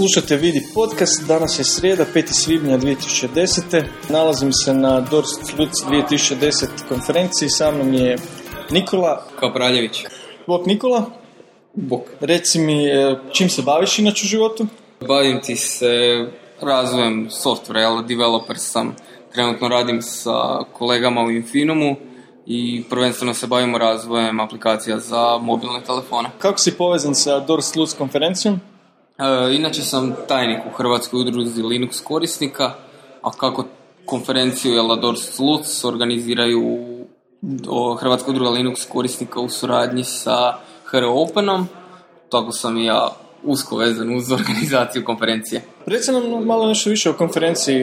Slušate Vidi podcast, danas je srijeda, 5. svibnja 2010. Nalazim se na Dorst Luc 2010 konferenciji, sa mnom je Nikola. Kapraljević. Bok Nikola, Bok. reci mi e, čim se baviš inače u životu? Bavim ti se razvojem softvera, jel, developer sam. Trenutno radim sa kolegama u Infinomu i prvenstveno se bavimo razvojem aplikacija za mobilne telefone. Kako si povezan sa Dorst Luc konferencijom? E, inače sam tajnik u Hrvatskoj udruzi Linux korisnika, a kako konferenciju Elador Sluc organiziraju Hrvatska udruga Linux korisnika u suradnji sa HR Openom, tako sam i ja usko vezan uz organizaciju konferencije. Reci nam malo nešto više o konferenciji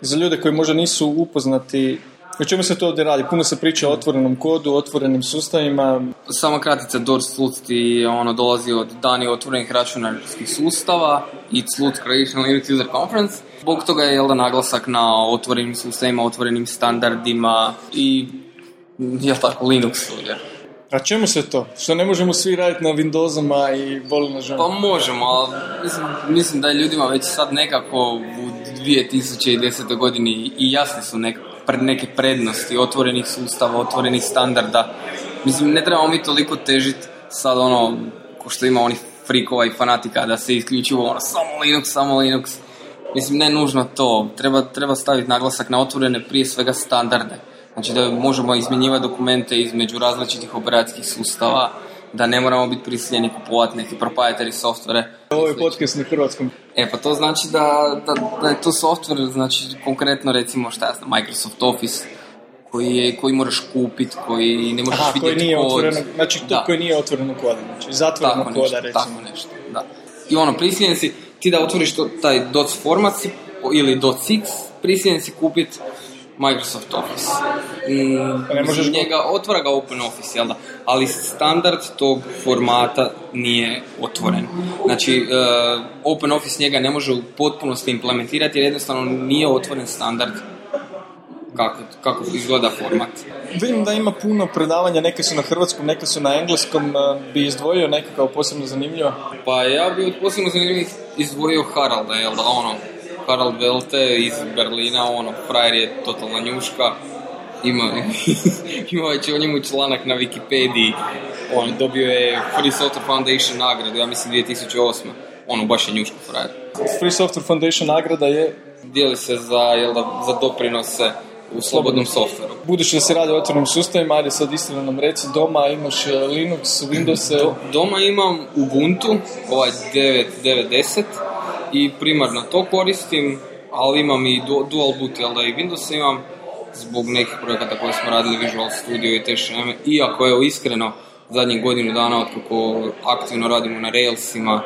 za ljude koji možda nisu upoznati o čemu se to ovdje radi? Puno se priča o otvorenom kodu, otvorenim sustavima. Sama kratica DOR Sluc ti ono dolazi od dani otvorenih računarskih sustava i Sluc Creation Linux User Conference. Bog toga je da naglasak na otvorenim sustavima, otvorenim standardima i jel tako Linuxu. Jer A čemu se to? Što ne možemo svi raditi na Windowsama i boli na ženu? Pa možemo, ali mislim, mislim da je ljudima već sad nekako u 2010. godini i jasni su nek, pred neke prednosti otvorenih sustava, otvorenih standarda. Mislim, ne trebamo mi toliko težiti sad ono, ko što ima onih frikova i fanatika da se isključivo ono, samo Linux, samo Linux. Mislim, ne nužno to. Treba, treba staviti naglasak na otvorene prije svega standarde. Znači da možemo izmjenjivati dokumente između različitih operacijskih sustava, da ne moramo biti prisiljeni kupovati neki proprietary softvere. Ovo je podcast na hrvatskom. E pa to znači da, da, da je to software, znači konkretno recimo šta ja znam, Microsoft Office, koji, je, koji moraš kupiti, koji ne možeš Aha, koji vidjeti nije kod. otvoreno, znači to Da. koji nije otvoreno koda, znači zatvoreno tako koda nešto, recimo. tako nešto, da. I ono, prisiljen si, ti da otvoriš to, taj DOS format si, ili .6, prisiljen si kupiti Microsoft Office. Mm, Pa ne možeš njega, otvara ga Open Office, jel da? Ali standard tog formata nije otvoren. Znači, uh, Open Office njega ne može u potpunosti implementirati jer jednostavno nije otvoren standard kako, kako izgleda format. Vidim da ima puno predavanja, neke su na hrvatskom, neke su na engleskom, eh, bi izdvojio neke kao posebno zanimljivo. Pa ja bi od posebno zanimljivih izdvojio Haralda, jel da ono, Harald Welte iz Berlina, ono, frajer je totalna njuška, ima, ima već o njemu članak na Wikipediji, on dobio je Free Software Foundation nagradu, ja mislim 2008. Ono, baš je njuška frajer. Free Software Foundation nagrada je, Dijeli se za, jel da, za doprinose u slobodnom softveru. budući da se radi o otvorenim sustavima, ajde sad istina nam reci, doma imaš eh, Linux, Windows, Do- doma imam Ubuntu, ovaj 9.9.10 i primarno to koristim, ali imam i du- dual boot, jel da i Windows imam zbog nekih projekata koje smo radili Visual Studio i te šeme. Iako evo iskreno zadnjih godinu dana otkako aktivno radimo na Railsima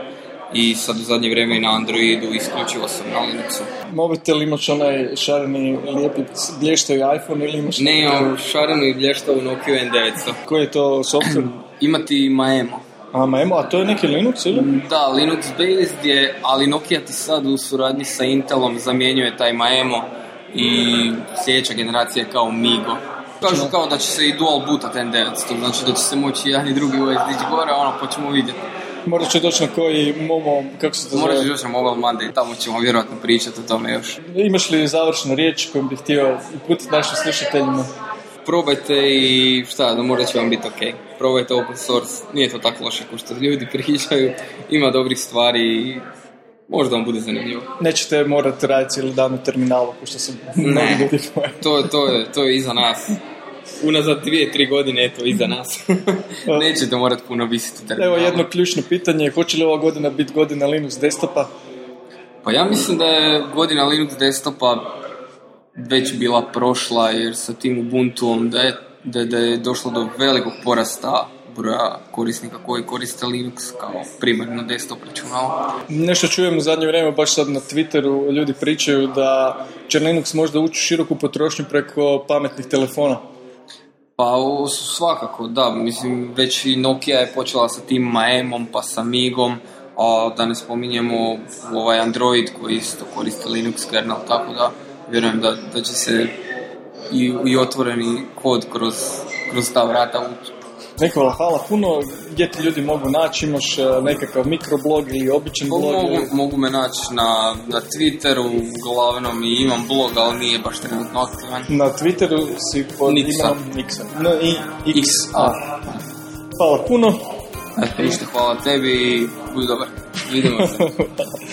i sad u zadnje vrijeme i na Androidu isključivo sam na Linuxu. mobitel imaš onaj šareni lijepi blještavi iPhone ili imaš... Ne imam šarenu i blještavu Nokia N900. Koji je to software? Imati Maemo. A, to je neki Linux ili? Da, Linux based je, ali Nokia ti sad u suradnji sa Intelom zamjenjuje taj Maemo i sljedeća generacija je kao Migo. Kažu kao da će se i dual bootat N900, znači da će se moći jedan i drugi OS dići gore, ono, pa ćemo vidjeti. Možda će doći na koji Momo, kako se to Morat zove? ću još na Mobile Monday, tamo ćemo vjerojatno pričati o tome još. Imaš li završnu riječ koju bih htio uputiti našim slušateljima? Probajte i šta, da možda će vam biti ok. Probajte open source, nije to tako loše kao što ljudi pričaju, ima dobrih stvari i možda vam bude zanimljivo. Nećete morati raditi cijeli dan u terminalu, pošto se mnogi Ne. ljudi. To, to, je, to je iza nas. Unazad dvije, tri godine, eto, iza nas. Nećete morati puno visiti u terminalu. Evo jedno ključno pitanje, hoće li ova godina biti godina Linux desktopa? Pa ja mislim da je godina Linux desktopa već bila prošla, jer sa tim Ubuntuom da je, da, da je došlo do velikog porasta broja korisnika koji koriste Linux kao primarno desktop računalo. Nešto čujem u zadnje vrijeme, baš sad na Twitteru, ljudi pričaju da će Linux možda ući u široku potrošnju preko pametnih telefona. Pa svakako, da, mislim, već i Nokia je počela sa tim Maemom, pa sa Migom, a da ne spominjemo ovaj Android koji isto koristi Linux kernel, tako da vjerujem da, da će se i, i otvoreni kod kroz, kroz ta vrata ući. Nikola, hvala puno. Gdje ti ljudi mogu naći? Imaš e, nekakav mikroblog ili običan blog? Mogu, mogu me naći na, na Twitteru, uglavnom i imam blog, ali nije baš trenutno aktivan. Na Twitteru si pod Niksa. imenom Niksa. N i x A. Hvala puno. Ništa, hvala tebi i budi dobar. Vidimo se.